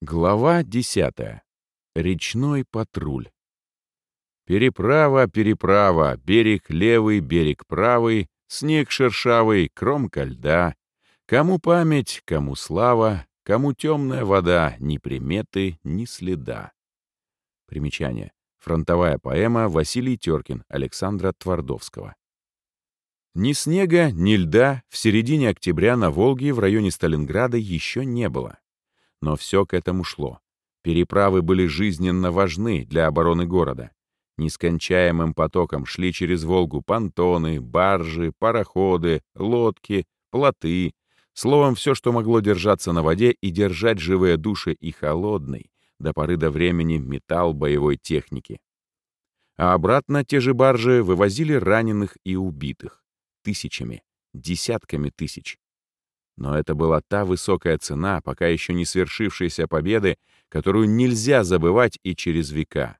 Глава 10. Речной патруль. Переправа, переправа, берег левый, берег правый, снег шершавый, кромка льда. Кому память, кому слава, кому темная вода, ни приметы, ни следа. Примечание. Фронтовая поэма Василий Теркин Александра Твардовского. Ни снега, ни льда в середине октября на Волге в районе Сталинграда еще не было. Но все к этому шло. Переправы были жизненно важны для обороны города. Нескончаемым потоком шли через Волгу понтоны, баржи, пароходы, лодки, плоты. Словом, все, что могло держаться на воде и держать живые души и холодный, до поры до времени металл боевой техники. А обратно те же баржи вывозили раненых и убитых. Тысячами, десятками тысяч. Но это была та высокая цена, пока еще не свершившейся победы, которую нельзя забывать и через века.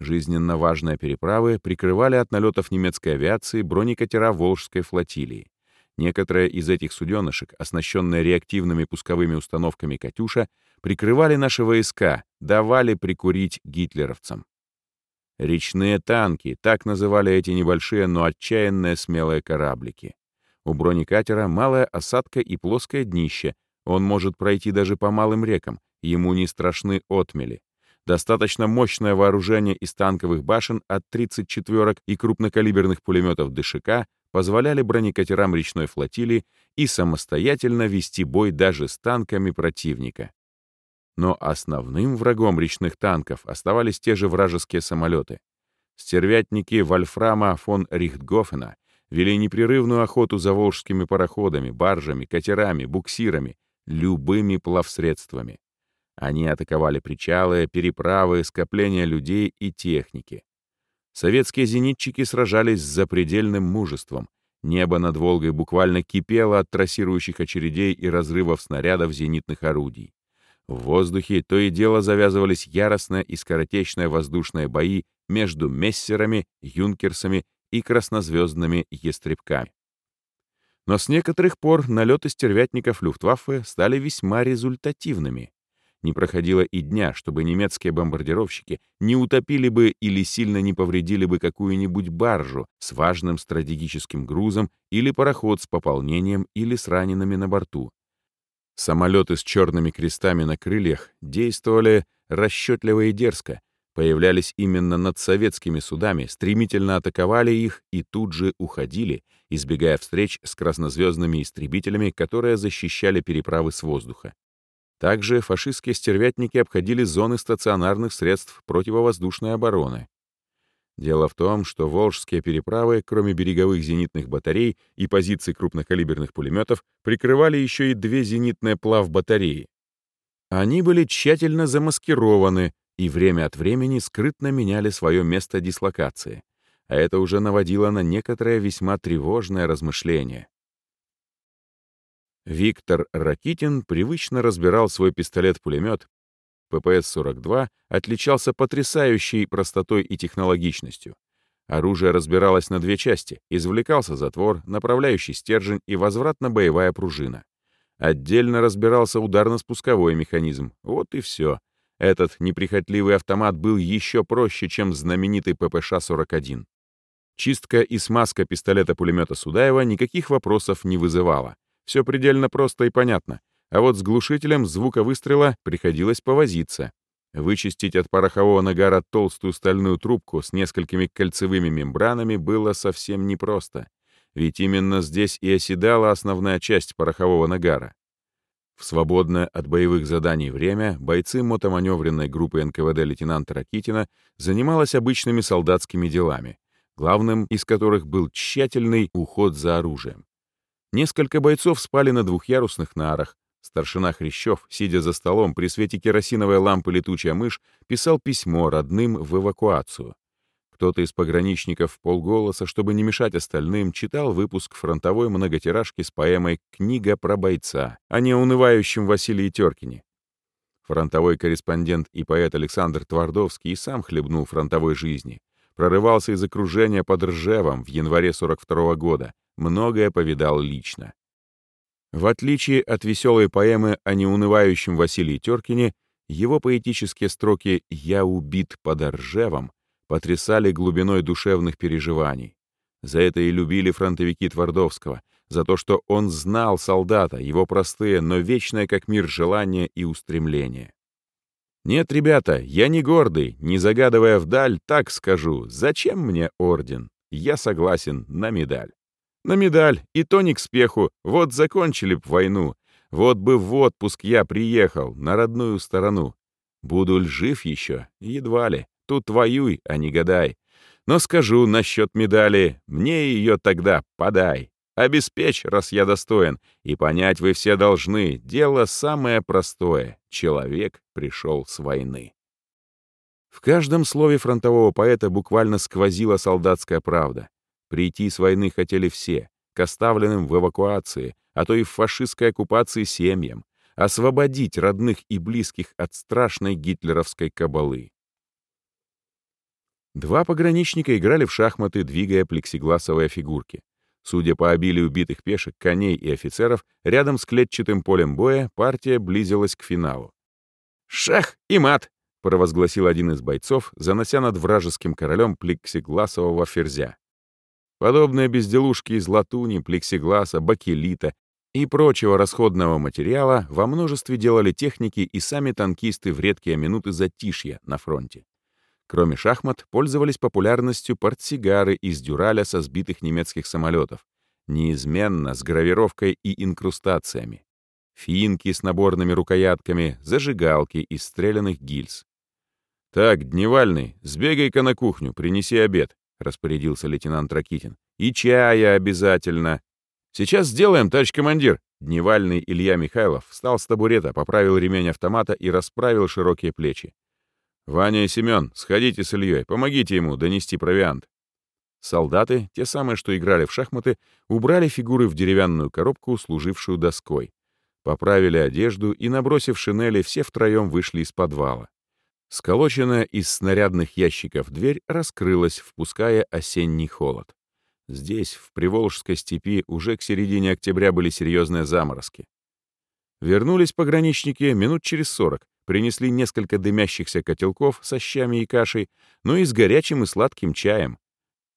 Жизненно важные переправы прикрывали от налетов немецкой авиации бронекатера Волжской флотилии. Некоторые из этих суденышек, оснащенные реактивными пусковыми установками «Катюша», прикрывали наши войска, давали прикурить гитлеровцам. Речные танки, так называли эти небольшие, но отчаянные смелые кораблики. У бронекатера малая осадка и плоское днище. Он может пройти даже по малым рекам. Ему не страшны отмели. Достаточно мощное вооружение из танковых башен от 34-ок и крупнокалиберных пулеметов ДШК позволяли бронекатерам речной флотилии и самостоятельно вести бой даже с танками противника. Но основным врагом речных танков оставались те же вражеские самолеты. Стервятники Вольфрама фон Рихтгофена вели непрерывную охоту за волжскими пароходами, баржами, катерами, буксирами, любыми плавсредствами. Они атаковали причалы, переправы, скопления людей и техники. Советские зенитчики сражались с запредельным мужеством. Небо над Волгой буквально кипело от трассирующих очередей и разрывов снарядов зенитных орудий. В воздухе то и дело завязывались яростные и скоротечные воздушные бои между мессерами, юнкерсами и краснозвездными ястребками. Но с некоторых пор налеты стервятников Люфтваффе стали весьма результативными. Не проходило и дня, чтобы немецкие бомбардировщики не утопили бы или сильно не повредили бы какую-нибудь баржу с важным стратегическим грузом или пароход с пополнением или с ранеными на борту. Самолеты с черными крестами на крыльях действовали расчетливо и дерзко, появлялись именно над советскими судами, стремительно атаковали их и тут же уходили, избегая встреч с краснозвездными истребителями, которые защищали переправы с воздуха. Также фашистские стервятники обходили зоны стационарных средств противовоздушной обороны. Дело в том, что волжские переправы, кроме береговых зенитных батарей и позиций крупнокалиберных пулеметов, прикрывали еще и две зенитные плавбатареи. Они были тщательно замаскированы, и время от времени скрытно меняли свое место дислокации, а это уже наводило на некоторое весьма тревожное размышление. Виктор Ракитин привычно разбирал свой пистолет-пулемет. ППС-42 отличался потрясающей простотой и технологичностью. Оружие разбиралось на две части — извлекался затвор, направляющий стержень и возвратно-боевая пружина. Отдельно разбирался ударно-спусковой механизм. Вот и все. Этот неприхотливый автомат был еще проще, чем знаменитый ППШ-41. Чистка и смазка пистолета-пулемета Судаева никаких вопросов не вызывала. Все предельно просто и понятно. А вот с глушителем звука выстрела приходилось повозиться. Вычистить от порохового нагара толстую стальную трубку с несколькими кольцевыми мембранами было совсем непросто. Ведь именно здесь и оседала основная часть порохового нагара. В свободное от боевых заданий время бойцы мотоманевренной группы НКВД лейтенанта Ракитина занималась обычными солдатскими делами, главным из которых был тщательный уход за оружием. Несколько бойцов спали на двухъярусных нарах. Старшина Хрящев, сидя за столом при свете керосиновой лампы «Летучая мышь», писал письмо родным в эвакуацию. Кто-то из пограничников полголоса, чтобы не мешать остальным, читал выпуск фронтовой многотиражки с поэмой «Книга про бойца», о неунывающем Василии Теркине. Фронтовой корреспондент и поэт Александр Твардовский и сам хлебнул фронтовой жизни. Прорывался из окружения под Ржевом в январе 42 -го года. Многое повидал лично. В отличие от веселой поэмы о неунывающем Василии Теркине, его поэтические строки «Я убит под Оржевом» потрясали глубиной душевных переживаний. За это и любили фронтовики Твардовского, за то, что он знал солдата, его простые, но вечное как мир желания и устремления. Нет, ребята, я не гордый, не загадывая вдаль, так скажу, зачем мне орден? Я согласен на медаль. На медаль, и то не к спеху, вот закончили б войну, вот бы в отпуск я приехал, на родную сторону. Буду ль жив еще? Едва ли. Тут воюй, а не гадай. Но скажу насчет медали, мне ее тогда подай. Обеспечь, раз я достоин, и понять вы все должны, дело самое простое. Человек пришел с войны. В каждом слове фронтового поэта буквально сквозила солдатская правда. Прийти с войны хотели все, к оставленным в эвакуации, а то и в фашистской оккупации семьям, освободить родных и близких от страшной гитлеровской кабалы. Два пограничника играли в шахматы, двигая плексигласовые фигурки. Судя по обилию убитых пешек, коней и офицеров, рядом с клетчатым полем боя партия близилась к финалу. «Шах и мат!» — провозгласил один из бойцов, занося над вражеским королем плексигласового ферзя. Подобные безделушки из латуни, плексигласа, бакелита и прочего расходного материала во множестве делали техники и сами танкисты в редкие минуты затишья на фронте. Кроме шахмат, пользовались популярностью портсигары из дюраля со сбитых немецких самолетов, неизменно с гравировкой и инкрустациями. Финки с наборными рукоятками, зажигалки из стрелянных гильз. «Так, Дневальный, сбегай-ка на кухню, принеси обед», — распорядился лейтенант Ракитин. «И чая обязательно». «Сейчас сделаем, товарищ командир!» Дневальный Илья Михайлов встал с табурета, поправил ремень автомата и расправил широкие плечи. «Ваня и Семен, сходите с Ильей, помогите ему донести провиант». Солдаты, те самые, что играли в шахматы, убрали фигуры в деревянную коробку, служившую доской. Поправили одежду и, набросив шинели, все втроем вышли из подвала. Сколоченная из снарядных ящиков дверь раскрылась, впуская осенний холод. Здесь, в Приволжской степи, уже к середине октября были серьезные заморозки. Вернулись пограничники минут через сорок, принесли несколько дымящихся котелков со щами и кашей, ну и с горячим и сладким чаем.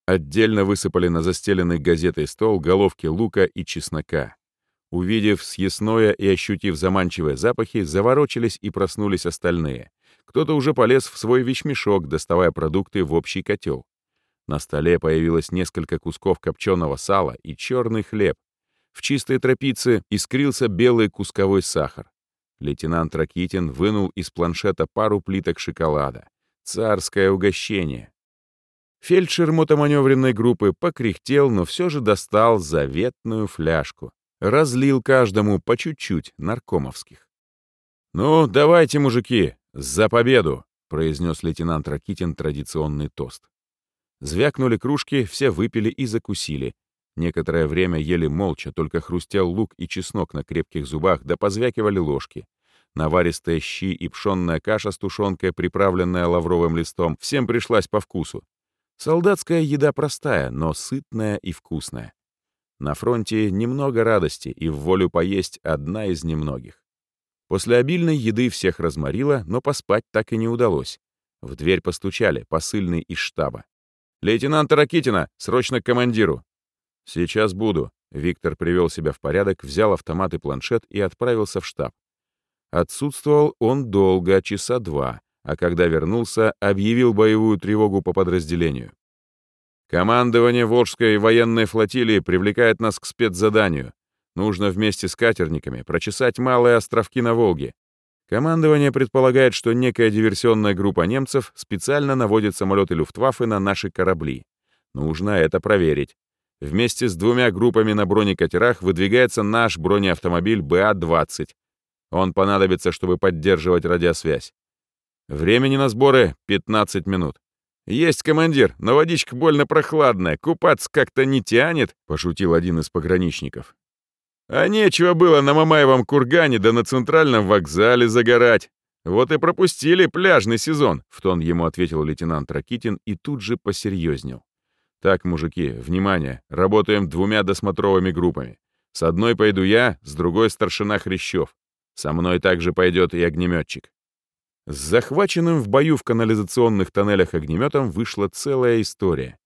Отдельно высыпали на застеленный газетой стол головки лука и чеснока. Увидев съестное и ощутив заманчивые запахи, заворочились и проснулись остальные. Кто-то уже полез в свой вещмешок, доставая продукты в общий котел. На столе появилось несколько кусков копченого сала и черный хлеб. В чистой тропице искрился белый кусковой сахар. Лейтенант Ракитин вынул из планшета пару плиток шоколада. Царское угощение. Фельдшер мотоманевренной группы покряхтел, но все же достал заветную фляжку. Разлил каждому по чуть-чуть наркомовских. «Ну, давайте, мужики, за победу!» — произнес лейтенант Ракитин традиционный тост. Звякнули кружки, все выпили и закусили. Некоторое время ели молча, только хрустел лук и чеснок на крепких зубах, да позвякивали ложки. Наваристые щи и пшенная каша с тушенкой, приправленная лавровым листом, всем пришлась по вкусу. Солдатская еда простая, но сытная и вкусная. На фронте немного радости, и в волю поесть одна из немногих. После обильной еды всех разморило, но поспать так и не удалось. В дверь постучали, посыльный из штаба. «Лейтенант Ракитина, срочно к командиру!» «Сейчас буду». Виктор привел себя в порядок, взял автомат и планшет и отправился в штаб. Отсутствовал он долго, часа два, а когда вернулся, объявил боевую тревогу по подразделению. Командование Волжской военной флотилии привлекает нас к спецзаданию. Нужно вместе с катерниками прочесать малые островки на Волге. Командование предполагает, что некая диверсионная группа немцев специально наводит самолеты Люфтваффе на наши корабли. Нужно это проверить. Вместе с двумя группами на бронекатерах выдвигается наш бронеавтомобиль БА-20. Он понадобится, чтобы поддерживать радиосвязь. Времени на сборы — 15 минут. «Есть, командир, но водичка больно прохладная, купаться как-то не тянет», — пошутил один из пограничников. «А нечего было на Мамаевом кургане да на центральном вокзале загорать. Вот и пропустили пляжный сезон», — в тон ему ответил лейтенант Ракитин и тут же посерьезнел. «Так, мужики, внимание, работаем двумя досмотровыми группами. С одной пойду я, с другой — старшина Хрящев. Со мной также пойдет и огнеметчик. С захваченным в бою в канализационных тоннелях огнеметом вышла целая история.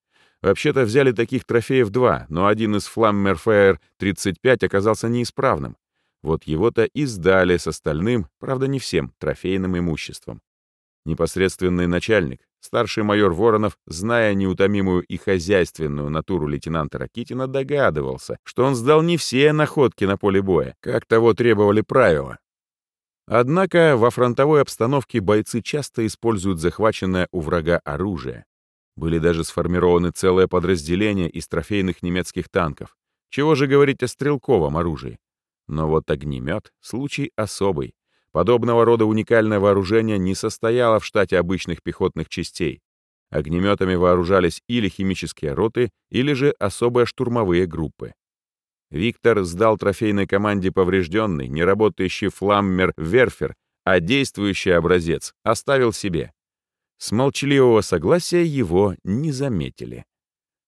Вообще-то взяли таких трофеев два, но один из Flammerfire 35 оказался неисправным. Вот его-то и сдали с остальным, правда не всем, трофейным имуществом. Непосредственный начальник, старший майор Воронов, зная неутомимую и хозяйственную натуру лейтенанта Ракитина, догадывался, что он сдал не все находки на поле боя, как того требовали правила. Однако во фронтовой обстановке бойцы часто используют захваченное у врага оружие. Были даже сформированы целые подразделения из трофейных немецких танков. Чего же говорить о стрелковом оружии? Но вот огнемет — случай особый. Подобного рода уникальное вооружение не состояло в штате обычных пехотных частей. Огнеметами вооружались или химические роты, или же особые штурмовые группы. Виктор сдал трофейной команде поврежденный, неработающий фламмер-верфер, а действующий образец оставил себе. С молчаливого согласия его не заметили.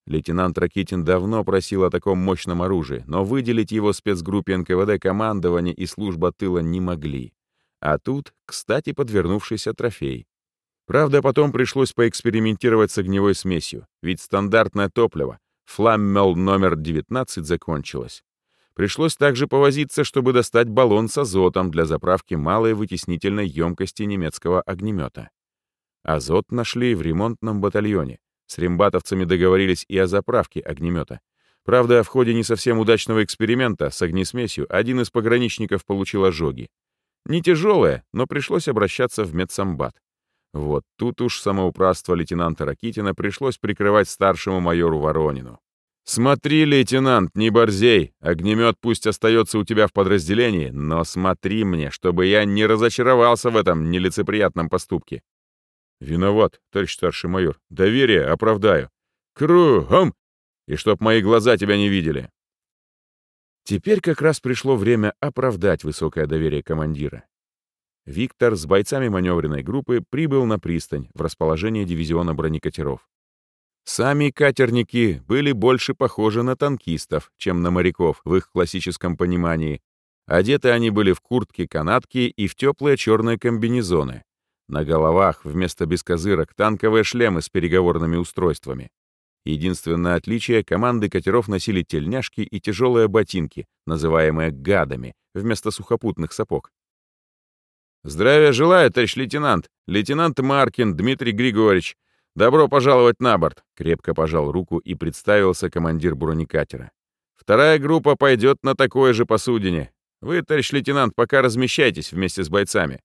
Лейтенант Ракитин давно просил о таком мощном оружии, но выделить его спецгруппе НКВД командование и служба тыла не могли. А тут, кстати, подвернувшийся трофей. Правда, потом пришлось поэкспериментировать с огневой смесью, ведь стандартное топливо, фламмел номер 19, закончилось. Пришлось также повозиться, чтобы достать баллон с азотом для заправки малой вытеснительной емкости немецкого огнемета. Азот нашли в ремонтном батальоне. С рембатовцами договорились и о заправке огнемета. Правда, в ходе не совсем удачного эксперимента с огнесмесью один из пограничников получил ожоги. Не тяжелое, но пришлось обращаться в медсамбат. Вот тут уж самоуправство лейтенанта Ракитина пришлось прикрывать старшему майору Воронину. «Смотри, лейтенант, не борзей, огнемет пусть остается у тебя в подразделении, но смотри мне, чтобы я не разочаровался в этом нелицеприятном поступке». «Виноват, товарищ старший майор, доверие оправдаю. Кругом! И чтоб мои глаза тебя не видели». Теперь как раз пришло время оправдать высокое доверие командира. Виктор с бойцами маневренной группы прибыл на пристань в расположение дивизиона бронекатеров. Сами катерники были больше похожи на танкистов, чем на моряков в их классическом понимании. Одеты они были в куртки-канатки и в теплые черные комбинезоны. На головах вместо бескозырок танковые шлемы с переговорными устройствами. Единственное отличие — команды катеров носили тельняшки и тяжелые ботинки, называемые гадами, вместо сухопутных сапог. «Здравия желаю, товарищ лейтенант! Лейтенант Маркин Дмитрий Григорьевич! Добро пожаловать на борт!» Крепко пожал руку и представился командир бронекатера. «Вторая группа пойдет на такой же посудине. Вы, товарищ лейтенант, пока размещайтесь вместе с бойцами».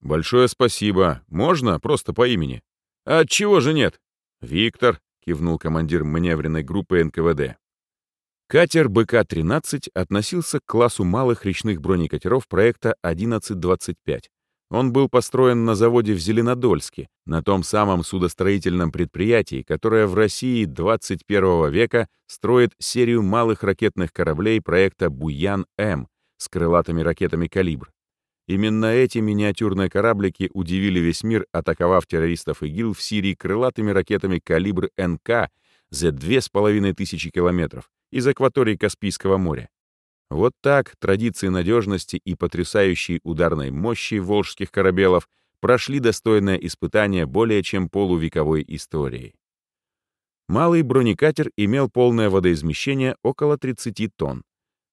«Большое спасибо. Можно просто по имени?» «А чего же нет?» «Виктор», — кивнул командир маневренной группы НКВД. Катер БК-13 относился к классу малых речных бронекатеров проекта 1125. Он был построен на заводе в Зеленодольске, на том самом судостроительном предприятии, которое в России 21 века строит серию малых ракетных кораблей проекта «Буян-М» с крылатыми ракетами «Калибр». Именно эти миниатюрные кораблики удивили весь мир, атаковав террористов ИГИЛ в Сирии крылатыми ракетами «Калибр НК» за 2500 километров из акватории Каспийского моря. Вот так традиции надежности и потрясающей ударной мощи волжских корабелов прошли достойное испытание более чем полувековой истории. Малый бронекатер имел полное водоизмещение около 30 тонн.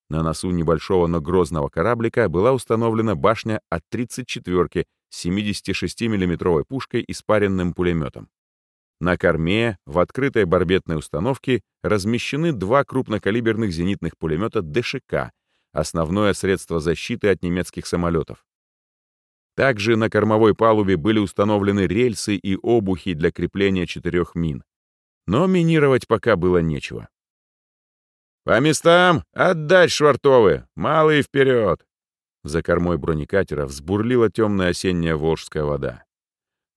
На носу небольшого, но грозного кораблика была установлена башня от 34-ки с 76 миллиметровой пушкой и спаренным пулеметом. На корме в открытой барбетной установке размещены два крупнокалиберных зенитных пулемета ДШК, основное средство защиты от немецких самолетов. Также на кормовой палубе были установлены рельсы и обухи для крепления четырех мин. Но минировать пока было нечего. «По местам! Отдать швартовы! Малый вперед!» За кормой бронекатера взбурлила темная осенняя волжская вода.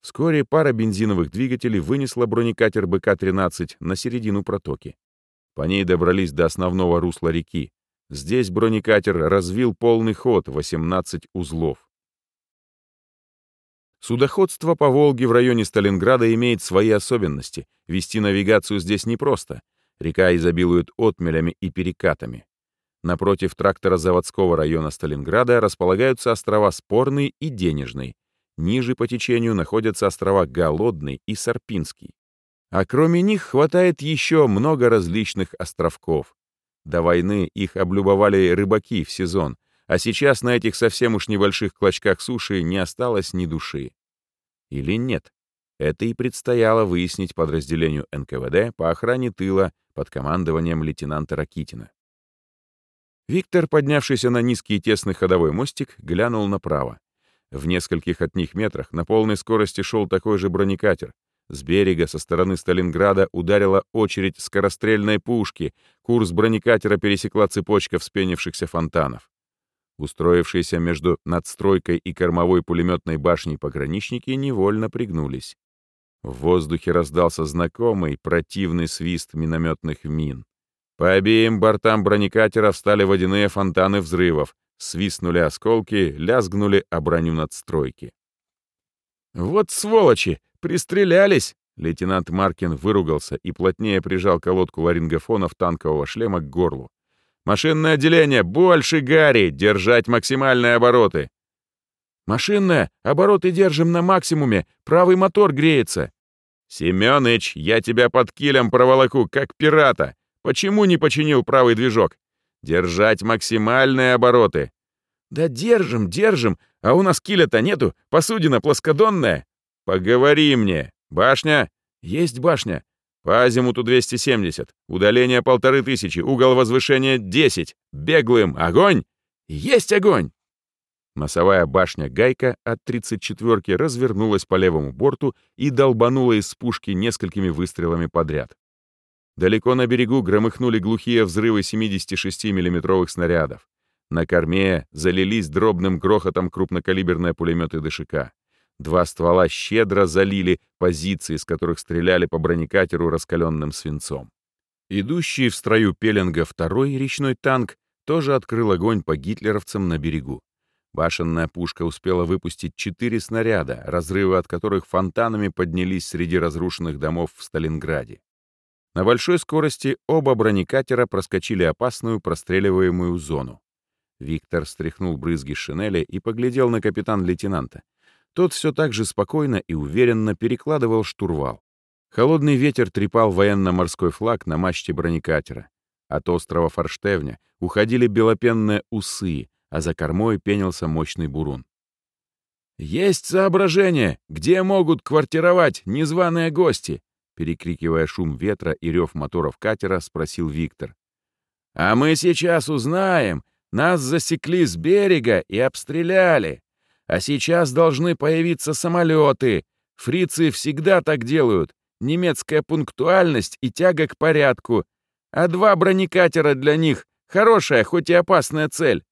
Вскоре пара бензиновых двигателей вынесла бронекатер БК-13 на середину протоки. По ней добрались до основного русла реки. Здесь бронекатер развил полный ход 18 узлов. Судоходство по Волге в районе Сталинграда имеет свои особенности. Вести навигацию здесь непросто. Река изобилует отмелями и перекатами. Напротив трактора заводского района Сталинграда располагаются острова Спорный и Денежный. Ниже по течению находятся острова Голодный и Сарпинский. А кроме них хватает еще много различных островков. До войны их облюбовали рыбаки в сезон, а сейчас на этих совсем уж небольших клочках суши не осталось ни души. Или нет? Это и предстояло выяснить подразделению НКВД по охране тыла под командованием лейтенанта Ракитина. Виктор, поднявшийся на низкий и тесный ходовой мостик, глянул направо. В нескольких от них метрах на полной скорости шел такой же бронекатер. С берега со стороны Сталинграда ударила очередь скорострельной пушки. Курс бронекатера пересекла цепочка вспенившихся фонтанов. Устроившиеся между надстройкой и кормовой пулеметной башней пограничники невольно пригнулись. В воздухе раздался знакомый противный свист минометных мин. По обеим бортам бронекатера встали водяные фонтаны взрывов, свистнули осколки, лязгнули о броню надстройки. «Вот сволочи! Пристрелялись!» Лейтенант Маркин выругался и плотнее прижал колодку ларингофонов танкового шлема к горлу. «Машинное отделение! Больше Гарри! Держать максимальные обороты!» «Машинное! Обороты держим на максимуме! Правый мотор греется!» «Семёныч, я тебя под килем проволоку, как пирата! Почему не починил правый движок? Держать максимальные обороты!» «Да держим, держим! А у нас киля-то нету! Посудина плоскодонная!» «Поговори мне! Башня?» «Есть башня!» «По азимуту 270. Удаление полторы тысячи. Угол возвышения 10. Беглым. Огонь!» «Есть огонь!» Носовая башня «Гайка» от 34-ки развернулась по левому борту и долбанула из пушки несколькими выстрелами подряд. Далеко на берегу громыхнули глухие взрывы 76 миллиметровых снарядов. На корме залились дробным грохотом крупнокалиберные пулеметы ДШК. Два ствола щедро залили позиции, с которых стреляли по бронекатеру раскаленным свинцом. Идущий в строю пеленга второй речной танк тоже открыл огонь по гитлеровцам на берегу. Башенная пушка успела выпустить четыре снаряда, разрывы от которых фонтанами поднялись среди разрушенных домов в Сталинграде. На большой скорости оба бронекатера проскочили опасную простреливаемую зону. Виктор стряхнул брызги шинели и поглядел на капитан-лейтенанта. Тот все так же спокойно и уверенно перекладывал штурвал. Холодный ветер трепал военно-морской флаг на мачте бронекатера. От острова Форштевня уходили белопенные усы, а за кормой пенился мощный бурун. «Есть соображение, где могут квартировать незваные гости?» Перекрикивая шум ветра и рев моторов катера, спросил Виктор. «А мы сейчас узнаем. Нас засекли с берега и обстреляли. А сейчас должны появиться самолеты. Фрицы всегда так делают. Немецкая пунктуальность и тяга к порядку. А два бронекатера для них — хорошая, хоть и опасная цель.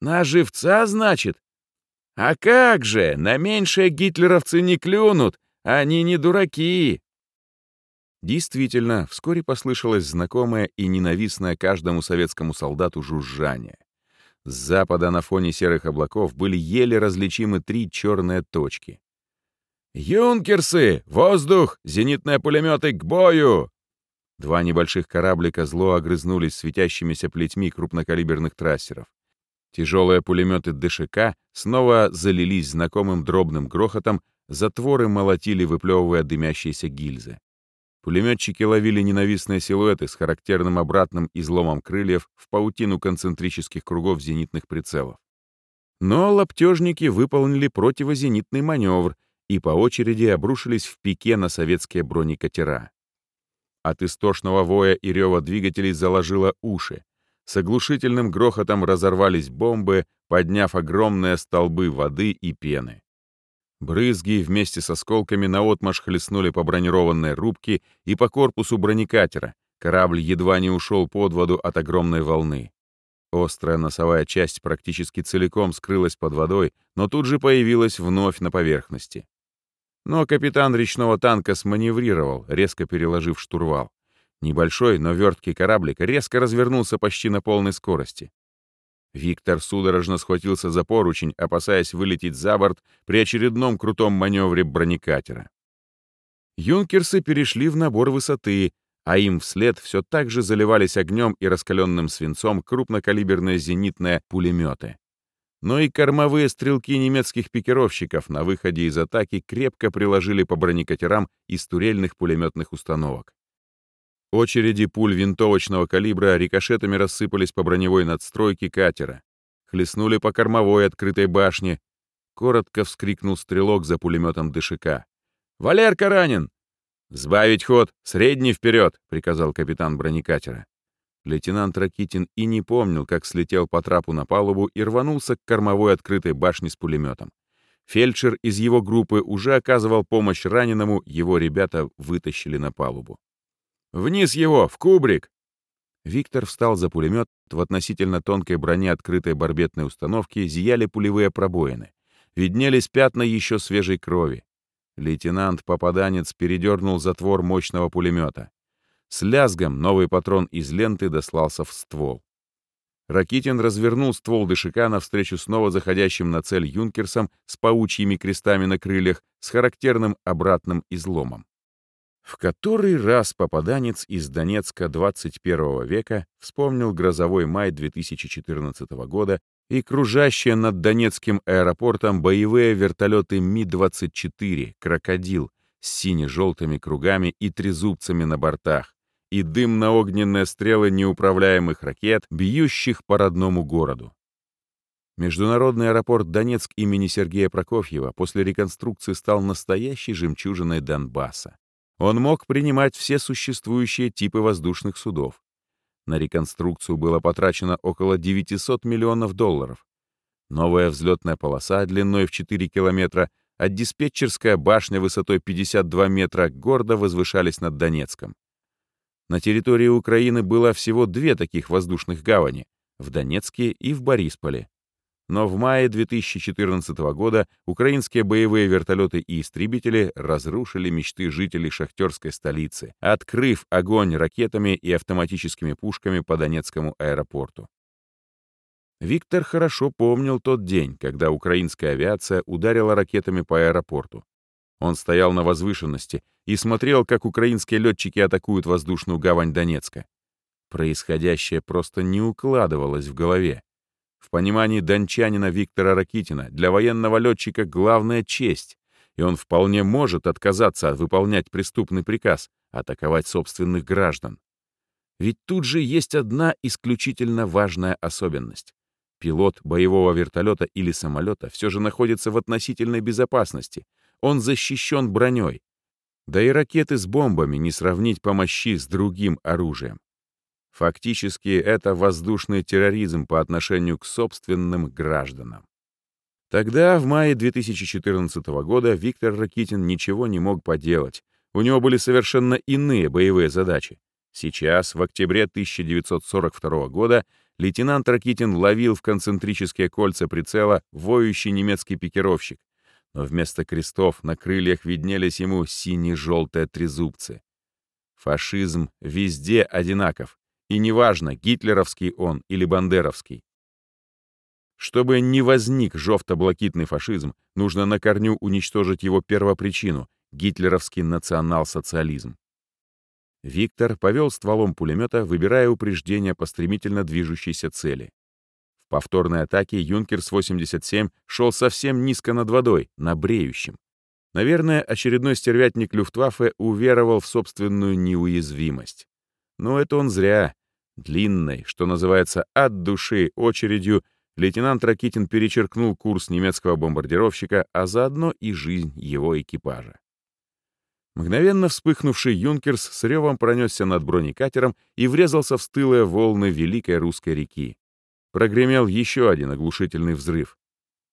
На живца, значит? А как же, на меньшее гитлеровцы не клюнут, они не дураки. Действительно, вскоре послышалось знакомое и ненавистное каждому советскому солдату жужжание. С запада на фоне серых облаков были еле различимы три черные точки. «Юнкерсы! Воздух! Зенитные пулеметы к бою!» Два небольших кораблика зло огрызнулись светящимися плетьми крупнокалиберных трассеров. Тяжелые пулеметы ДШК снова залились знакомым дробным грохотом, затворы молотили, выплевывая дымящиеся гильзы. Пулеметчики ловили ненавистные силуэты с характерным обратным изломом крыльев в паутину концентрических кругов зенитных прицелов. Но лаптежники выполнили противозенитный маневр и по очереди обрушились в пике на советские бронекатера. От истошного воя и рева двигателей заложило уши. С оглушительным грохотом разорвались бомбы, подняв огромные столбы воды и пены. Брызги вместе с осколками наотмашь хлестнули по бронированной рубке и по корпусу бронекатера. Корабль едва не ушел под воду от огромной волны. Острая носовая часть практически целиком скрылась под водой, но тут же появилась вновь на поверхности. Но капитан речного танка сманеврировал, резко переложив штурвал. Небольшой, но верткий кораблик резко развернулся почти на полной скорости. Виктор судорожно схватился за поручень, опасаясь вылететь за борт при очередном крутом маневре бронекатера. Юнкерсы перешли в набор высоты, а им вслед все так же заливались огнем и раскаленным свинцом крупнокалиберные зенитные пулеметы. Но и кормовые стрелки немецких пикировщиков на выходе из атаки крепко приложили по бронекатерам из турельных пулеметных установок. Очереди пуль винтовочного калибра рикошетами рассыпались по броневой надстройке катера, хлестнули по кормовой открытой башне. Коротко вскрикнул стрелок за пулеметом Дышика. «Валерка ранен!» «Сбавить ход! Средний вперед!» — приказал капитан бронекатера. Лейтенант Ракитин и не помнил, как слетел по трапу на палубу и рванулся к кормовой открытой башне с пулеметом. Фельдшер из его группы уже оказывал помощь раненому, его ребята вытащили на палубу. «Вниз его! В кубрик!» Виктор встал за пулемет, в относительно тонкой броне открытой барбетной установки зияли пулевые пробоины. Виднелись пятна еще свежей крови. Лейтенант-попаданец передернул затвор мощного пулемета. С лязгом новый патрон из ленты дослался в ствол. Ракитин развернул ствол дышика навстречу снова заходящим на цель юнкерсам с паучьими крестами на крыльях с характерным обратным изломом. В который раз попаданец из Донецка 21 века вспомнил грозовой май 2014 года и кружащие над Донецким аэропортом боевые вертолеты Ми-24 «Крокодил» с сине-желтыми кругами и трезубцами на бортах, и дымно-огненные стрелы неуправляемых ракет, бьющих по родному городу. Международный аэропорт Донецк имени Сергея Прокофьева после реконструкции стал настоящей жемчужиной Донбасса. Он мог принимать все существующие типы воздушных судов. На реконструкцию было потрачено около 900 миллионов долларов. Новая взлетная полоса длиной в 4 километра, а диспетчерская башня высотой 52 метра гордо возвышались над Донецком. На территории Украины было всего две таких воздушных гавани — в Донецке и в Борисполе. Но в мае 2014 года украинские боевые вертолеты и истребители разрушили мечты жителей шахтерской столицы, открыв огонь ракетами и автоматическими пушками по Донецкому аэропорту. Виктор хорошо помнил тот день, когда украинская авиация ударила ракетами по аэропорту. Он стоял на возвышенности и смотрел, как украинские летчики атакуют воздушную гавань Донецка. Происходящее просто не укладывалось в голове. В понимании дончанина Виктора Ракитина для военного летчика главная честь, и он вполне может отказаться от выполнять преступный приказ, атаковать собственных граждан. Ведь тут же есть одна исключительно важная особенность. Пилот боевого вертолета или самолета все же находится в относительной безопасности. Он защищен броней. Да и ракеты с бомбами не сравнить по мощи с другим оружием. Фактически это воздушный терроризм по отношению к собственным гражданам. Тогда, в мае 2014 года, Виктор Ракитин ничего не мог поделать. У него были совершенно иные боевые задачи. Сейчас, в октябре 1942 года, лейтенант Ракитин ловил в концентрические кольца прицела воющий немецкий пикировщик, но вместо крестов на крыльях виднелись ему сине-желтые трезубцы. Фашизм везде одинаков, и неважно, гитлеровский он или бандеровский. Чтобы не возник жовто-блакитный фашизм, нужно на корню уничтожить его первопричину — гитлеровский национал-социализм. Виктор повел стволом пулемета, выбирая упреждение по стремительно движущейся цели. В повторной атаке «Юнкерс-87» шел совсем низко над водой, на бреющем. Наверное, очередной стервятник Люфтваффе уверовал в собственную неуязвимость. Но это он зря. Длинной, что называется, от души очередью, лейтенант Ракитин перечеркнул курс немецкого бомбардировщика, а заодно и жизнь его экипажа. Мгновенно вспыхнувший «Юнкерс» с ревом пронесся над бронекатером и врезался в стылые волны Великой Русской реки. Прогремел еще один оглушительный взрыв.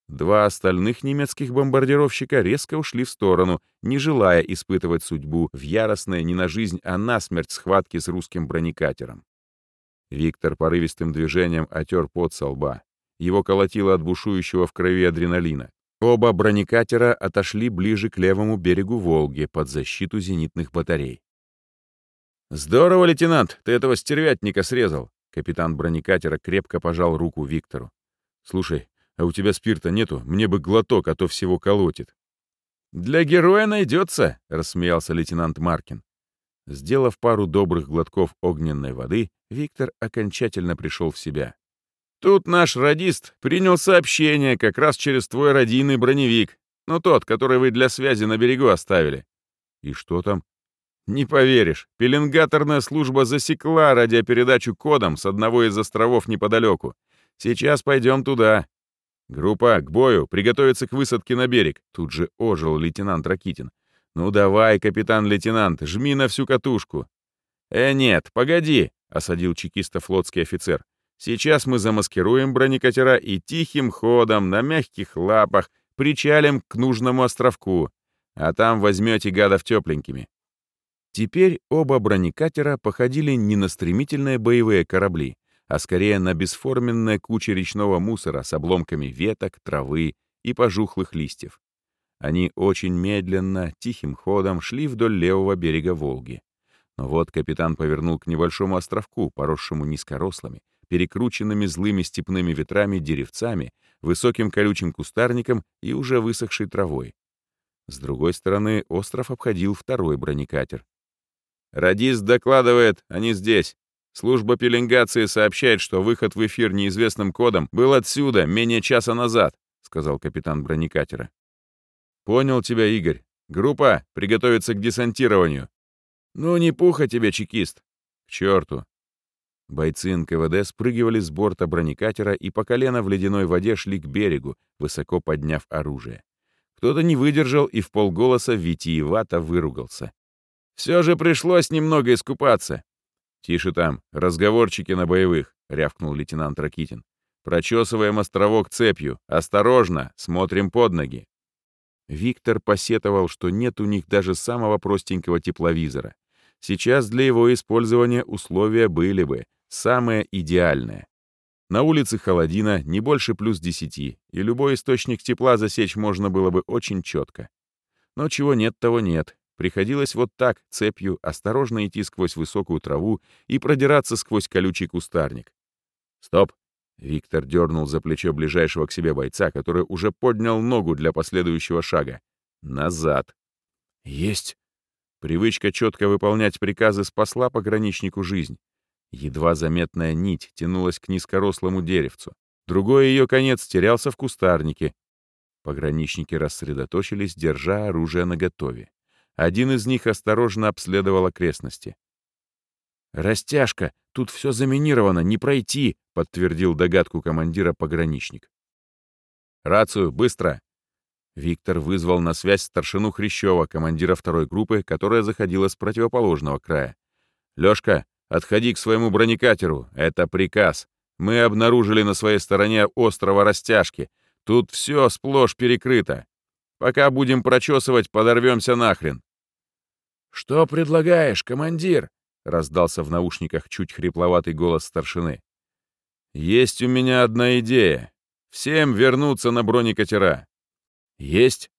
Два остальных немецких бомбардировщика резко ушли в сторону, не желая испытывать судьбу в яростной не на жизнь, а на смерть схватке с русским бронекатером. Виктор порывистым движением отер пот со лба. Его колотило от бушующего в крови адреналина. Оба бронекатера отошли ближе к левому берегу Волги под защиту зенитных батарей. «Здорово, лейтенант, ты этого стервятника срезал!» Капитан бронекатера крепко пожал руку Виктору. «Слушай, а у тебя спирта нету? Мне бы глоток, а то всего колотит». «Для героя найдется», — рассмеялся лейтенант Маркин. Сделав пару добрых глотков огненной воды, Виктор окончательно пришел в себя. «Тут наш радист принял сообщение как раз через твой родийный броневик, ну тот, который вы для связи на берегу оставили». «И что там?» «Не поверишь, пеленгаторная служба засекла радиопередачу кодом с одного из островов неподалеку. Сейчас пойдем туда». «Группа, к бою, приготовиться к высадке на берег», тут же ожил лейтенант Ракитин. «Ну давай, капитан-лейтенант, жми на всю катушку». «Э, нет, погоди», — осадил чекиста флотский офицер. «Сейчас мы замаскируем бронекатера и тихим ходом на мягких лапах причалим к нужному островку, а там возьмете гадов тепленькими». Теперь оба бронекатера походили не на стремительные боевые корабли, а скорее на бесформенные кучи речного мусора с обломками веток, травы и пожухлых листьев. Они очень медленно, тихим ходом шли вдоль левого берега Волги. Но вот капитан повернул к небольшому островку, поросшему низкорослыми, перекрученными злыми степными ветрами деревцами, высоким колючим кустарником и уже высохшей травой. С другой стороны, остров обходил второй бронекатер. «Радист докладывает, они здесь. Служба пеленгации сообщает, что выход в эфир неизвестным кодом был отсюда менее часа назад», — сказал капитан бронекатера. «Понял тебя, Игорь. Группа, приготовиться к десантированию». «Ну, не пуха тебе, чекист». «К черту». Бойцы НКВД спрыгивали с борта бронекатера и по колено в ледяной воде шли к берегу, высоко подняв оружие. Кто-то не выдержал и в полголоса витиевато выругался. «Все же пришлось немного искупаться». «Тише там, разговорчики на боевых», — рявкнул лейтенант Ракитин. «Прочесываем островок цепью. Осторожно, смотрим под ноги». Виктор посетовал, что нет у них даже самого простенького тепловизора. Сейчас для его использования условия были бы самые идеальные. На улице холодина не больше плюс 10, и любой источник тепла засечь можно было бы очень четко. Но чего нет, того нет. Приходилось вот так, цепью, осторожно идти сквозь высокую траву и продираться сквозь колючий кустарник. «Стоп!» Виктор дернул за плечо ближайшего к себе бойца, который уже поднял ногу для последующего шага. Назад. Есть. Привычка четко выполнять приказы спасла пограничнику жизнь. Едва заметная нить тянулась к низкорослому деревцу. Другой ее конец терялся в кустарнике. Пограничники рассредоточились, держа оружие наготове. Один из них осторожно обследовал окрестности. «Растяжка! Тут все заминировано, не пройти!» — подтвердил догадку командира пограничник. «Рацию, быстро!» Виктор вызвал на связь старшину Хрящева, командира второй группы, которая заходила с противоположного края. «Лёшка, отходи к своему бронекатеру. Это приказ. Мы обнаружили на своей стороне острова Растяжки. Тут все сплошь перекрыто. Пока будем прочесывать, подорвемся нахрен». «Что предлагаешь, командир?» — раздался в наушниках чуть хрипловатый голос старшины. «Есть у меня одна идея. Всем вернуться на бронекатера». «Есть».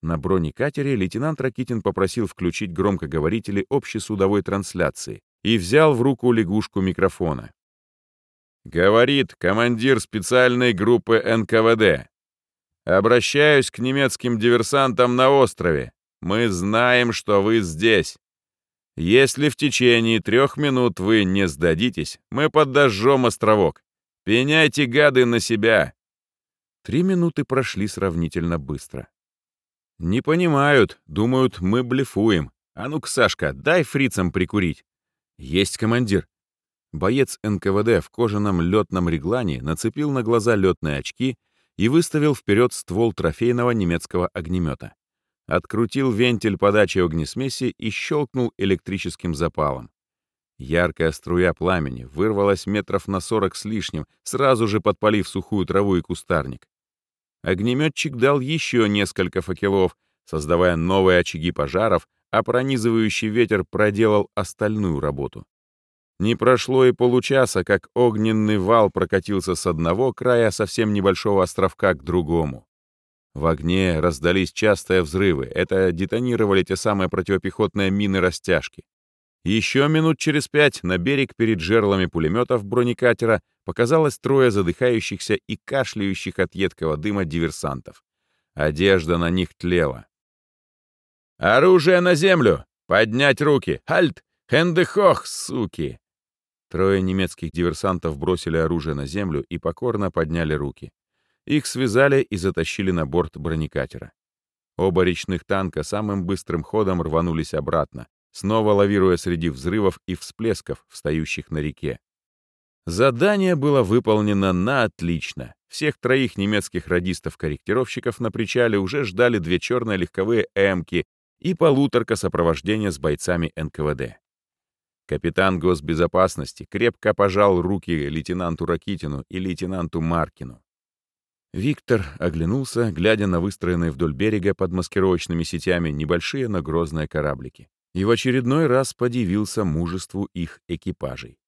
На бронекатере лейтенант Ракитин попросил включить громкоговорители общесудовой трансляции и взял в руку лягушку микрофона. Говорит командир специальной группы НКВД. Обращаюсь к немецким диверсантам на острове. Мы знаем, что вы здесь. Если в течение трех минут вы не сдадитесь, мы подожжем островок. Пеняйте, гады, на себя!» Три минуты прошли сравнительно быстро. «Не понимают, думают, мы блефуем. А ну-ка, Сашка, дай фрицам прикурить». «Есть командир». Боец НКВД в кожаном летном реглане нацепил на глаза летные очки и выставил вперед ствол трофейного немецкого огнемета открутил вентиль подачи огнесмеси и щелкнул электрическим запалом. Яркая струя пламени вырвалась метров на сорок с лишним, сразу же подпалив сухую траву и кустарник. Огнеметчик дал еще несколько факелов, создавая новые очаги пожаров, а пронизывающий ветер проделал остальную работу. Не прошло и получаса, как огненный вал прокатился с одного края совсем небольшого островка к другому. В огне раздались частые взрывы. Это детонировали те самые противопехотные мины-растяжки. Еще минут через пять на берег перед жерлами пулеметов бронекатера показалось трое задыхающихся и кашляющих от едкого дыма диверсантов. Одежда на них тлела. «Оружие на землю! Поднять руки! Хальт! Хендехох, суки!» Трое немецких диверсантов бросили оружие на землю и покорно подняли руки. Их связали и затащили на борт бронекатера. Оба речных танка самым быстрым ходом рванулись обратно, снова лавируя среди взрывов и всплесков, встающих на реке. Задание было выполнено на отлично. Всех троих немецких радистов-корректировщиков на причале уже ждали две черные легковые «Эмки» и полуторка сопровождения с бойцами НКВД. Капитан госбезопасности крепко пожал руки лейтенанту Ракитину и лейтенанту Маркину. Виктор оглянулся, глядя на выстроенные вдоль берега под маскировочными сетями небольшие, но грозные кораблики, и в очередной раз подивился мужеству их экипажей.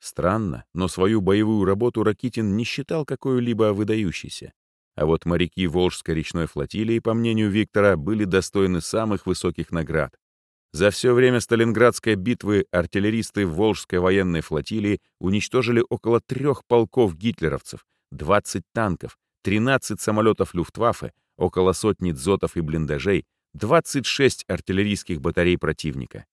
Странно, но свою боевую работу Ракитин не считал какой-либо выдающейся. А вот моряки Волжской речной флотилии, по мнению Виктора, были достойны самых высоких наград. За все время Сталинградской битвы артиллеристы Волжской военной флотилии уничтожили около трех полков гитлеровцев, 20 танков, 13 самолетов Люфтваффе, около сотни дзотов и блиндажей, 26 артиллерийских батарей противника.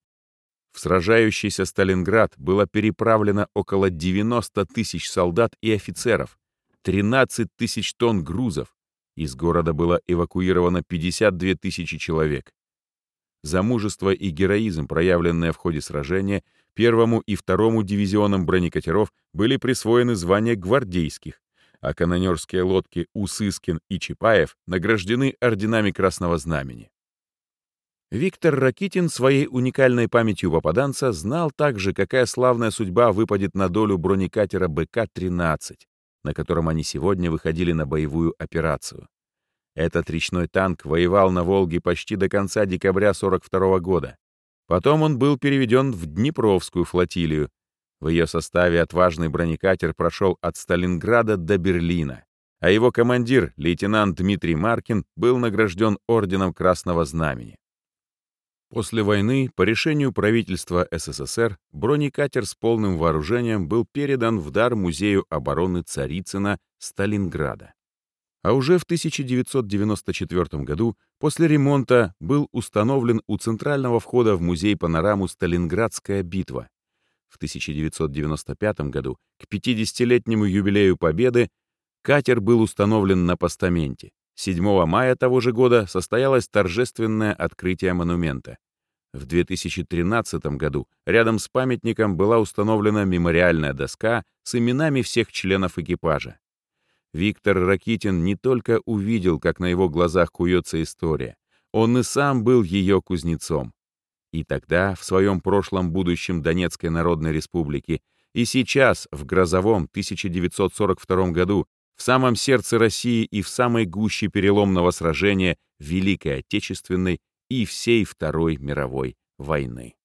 В сражающийся Сталинград было переправлено около 90 тысяч солдат и офицеров, 13 тысяч тонн грузов. Из города было эвакуировано 52 тысячи человек. За мужество и героизм, проявленные в ходе сражения, первому и второму дивизионам бронекатеров были присвоены звания гвардейских, а канонерские лодки Усыскин и Чапаев награждены орденами Красного Знамени. Виктор Ракитин своей уникальной памятью попаданца знал также, какая славная судьба выпадет на долю бронекатера БК-13, на котором они сегодня выходили на боевую операцию. Этот речной танк воевал на Волге почти до конца декабря 42 года. Потом он был переведен в Днепровскую флотилию, в ее составе отважный бронекатер прошел от Сталинграда до Берлина, а его командир, лейтенант Дмитрий Маркин, был награжден Орденом Красного Знамени. После войны, по решению правительства СССР, бронекатер с полным вооружением был передан в дар Музею обороны Царицына Сталинграда. А уже в 1994 году, после ремонта, был установлен у центрального входа в музей панораму «Сталинградская битва», в 1995 году, к 50-летнему юбилею Победы, катер был установлен на постаменте. 7 мая того же года состоялось торжественное открытие монумента. В 2013 году рядом с памятником была установлена мемориальная доска с именами всех членов экипажа. Виктор Ракитин не только увидел, как на его глазах куется история, он и сам был ее кузнецом. И тогда, в своем прошлом будущем Донецкой Народной Республики, и сейчас, в грозовом 1942 году, в самом сердце России и в самой гуще переломного сражения Великой Отечественной и всей Второй мировой войны.